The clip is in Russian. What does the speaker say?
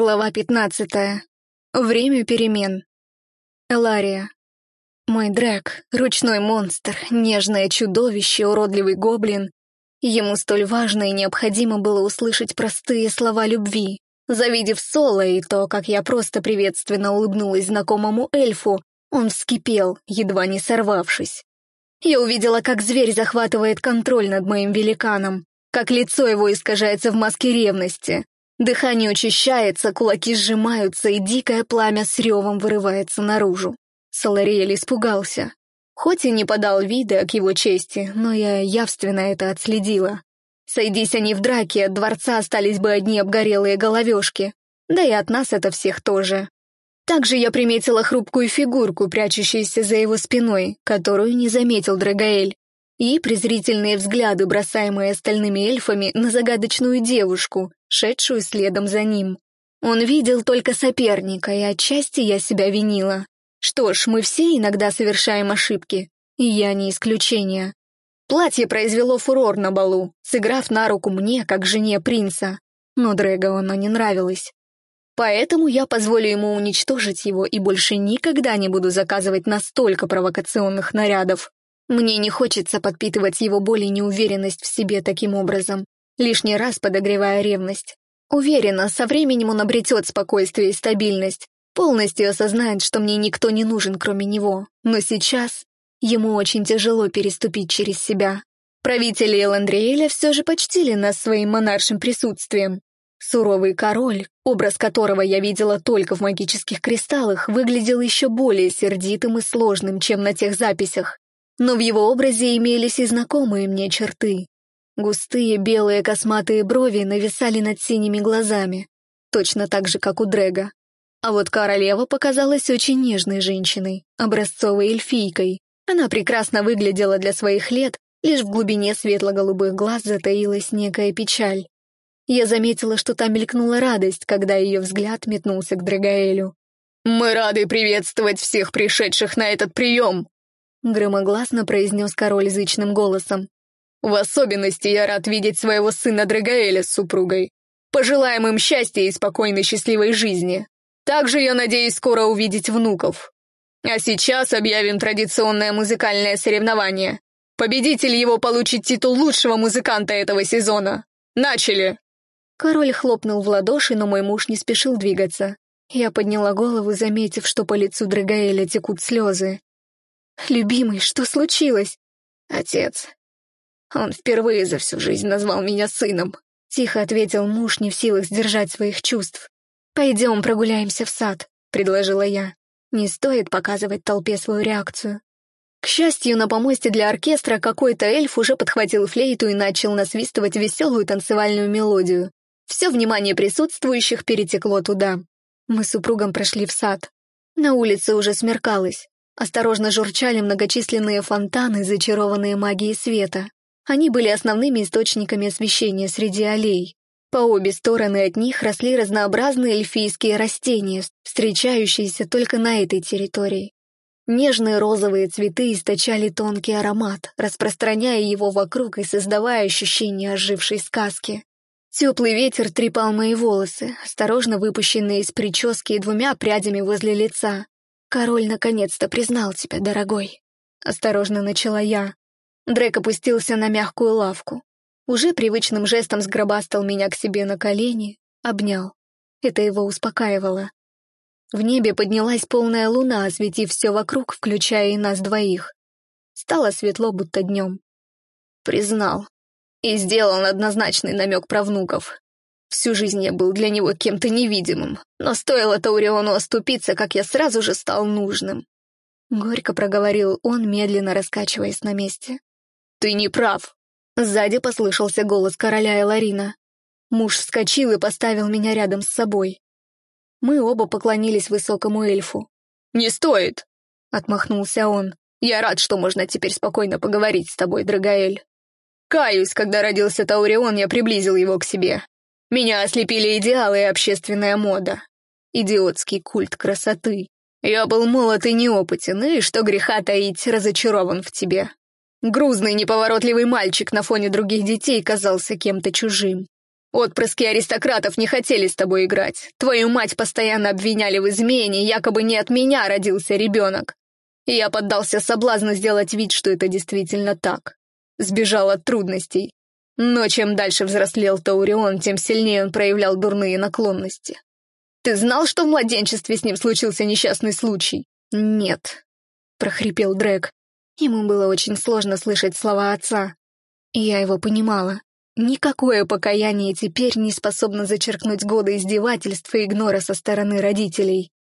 Глава пятнадцатая. Время перемен. Элария. Мой Дрэк, ручной монстр, нежное чудовище, уродливый гоблин. Ему столь важно и необходимо было услышать простые слова любви. Завидев Соло и то, как я просто приветственно улыбнулась знакомому эльфу, он вскипел, едва не сорвавшись. Я увидела, как зверь захватывает контроль над моим великаном, как лицо его искажается в маске ревности, Дыхание учащается, кулаки сжимаются, и дикое пламя с ревом вырывается наружу. Салариэль испугался. Хоть и не подал вида к его чести, но я явственно это отследила. Сойдись они в драке, от дворца остались бы одни обгорелые головешки. Да и от нас это всех тоже. Также я приметила хрупкую фигурку, прячущуюся за его спиной, которую не заметил Драгаэль, и презрительные взгляды, бросаемые остальными эльфами на загадочную девушку, шедшую следом за ним. Он видел только соперника, и отчасти я себя винила. Что ж, мы все иногда совершаем ошибки, и я не исключение. Платье произвело фурор на балу, сыграв на руку мне, как жене принца, но Дрэго оно не нравилось. Поэтому я позволю ему уничтожить его и больше никогда не буду заказывать настолько провокационных нарядов. Мне не хочется подпитывать его боль и неуверенность в себе таким образом, лишний раз подогревая ревность. Уверена, со временем он обретет спокойствие и стабильность, полностью осознает, что мне никто не нужен, кроме него. Но сейчас ему очень тяжело переступить через себя. Правители Эландриэля все же почтили нас своим монаршим присутствием. Суровый король, образ которого я видела только в магических кристаллах, выглядел еще более сердитым и сложным, чем на тех записях но в его образе имелись и знакомые мне черты. Густые белые косматые брови нависали над синими глазами, точно так же, как у Дрэга. А вот королева показалась очень нежной женщиной, образцовой эльфийкой. Она прекрасно выглядела для своих лет, лишь в глубине светло-голубых глаз затаилась некая печаль. Я заметила, что там мелькнула радость, когда ее взгляд метнулся к Драгаэлю. «Мы рады приветствовать всех пришедших на этот прием!» Громогласно произнес король зычным голосом. «В особенности я рад видеть своего сына Драгаэля с супругой. Пожелаем им счастья и спокойной счастливой жизни. Также я надеюсь скоро увидеть внуков. А сейчас объявим традиционное музыкальное соревнование. Победитель его получит титул лучшего музыканта этого сезона. Начали!» Король хлопнул в ладоши, но мой муж не спешил двигаться. Я подняла голову, заметив, что по лицу Драгаэля текут слезы. «Любимый, что случилось?» «Отец. Он впервые за всю жизнь назвал меня сыном», — тихо ответил муж, не в силах сдержать своих чувств. «Пойдем прогуляемся в сад», — предложила я. Не стоит показывать толпе свою реакцию. К счастью, на помосте для оркестра какой-то эльф уже подхватил флейту и начал насвистывать веселую танцевальную мелодию. Все внимание присутствующих перетекло туда. Мы с супругом прошли в сад. На улице уже смеркалось. Осторожно журчали многочисленные фонтаны, зачарованные магией света. Они были основными источниками освещения среди аллей. По обе стороны от них росли разнообразные эльфийские растения, встречающиеся только на этой территории. Нежные розовые цветы источали тонкий аромат, распространяя его вокруг и создавая ощущение ожившей сказки. Теплый ветер трепал мои волосы, осторожно выпущенные из прически двумя прядями возле лица. «Король наконец-то признал тебя, дорогой», — осторожно начала я. Дрейк опустился на мягкую лавку. Уже привычным жестом сгробастал меня к себе на колени, обнял. Это его успокаивало. В небе поднялась полная луна, осветив все вокруг, включая и нас двоих. Стало светло, будто днем. Признал. И сделал однозначный намек про внуков. Всю жизнь я был для него кем-то невидимым, но стоило Тауриону оступиться, как я сразу же стал нужным. Горько проговорил он, медленно раскачиваясь на месте. «Ты не прав!» Сзади послышался голос короля Эларина. Муж вскочил и поставил меня рядом с собой. Мы оба поклонились высокому эльфу. «Не стоит!» — отмахнулся он. «Я рад, что можно теперь спокойно поговорить с тобой, Драгаэль. Каюсь, когда родился Таурион, я приблизил его к себе. Меня ослепили идеалы и общественная мода. Идиотский культ красоты. Я был молод и неопытен, и, что греха таить, разочарован в тебе. Грузный, неповоротливый мальчик на фоне других детей казался кем-то чужим. Отпрыски аристократов не хотели с тобой играть. Твою мать постоянно обвиняли в измене, якобы не от меня родился ребенок. Я поддался соблазну сделать вид, что это действительно так. Сбежал от трудностей. Но чем дальше взрослел Таурион, тем сильнее он проявлял дурные наклонности. Ты знал, что в младенчестве с ним случился несчастный случай? Нет, прохрипел Дрэк. Ему было очень сложно слышать слова отца. Я его понимала. Никакое покаяние теперь не способно зачеркнуть годы издевательств и игнора со стороны родителей.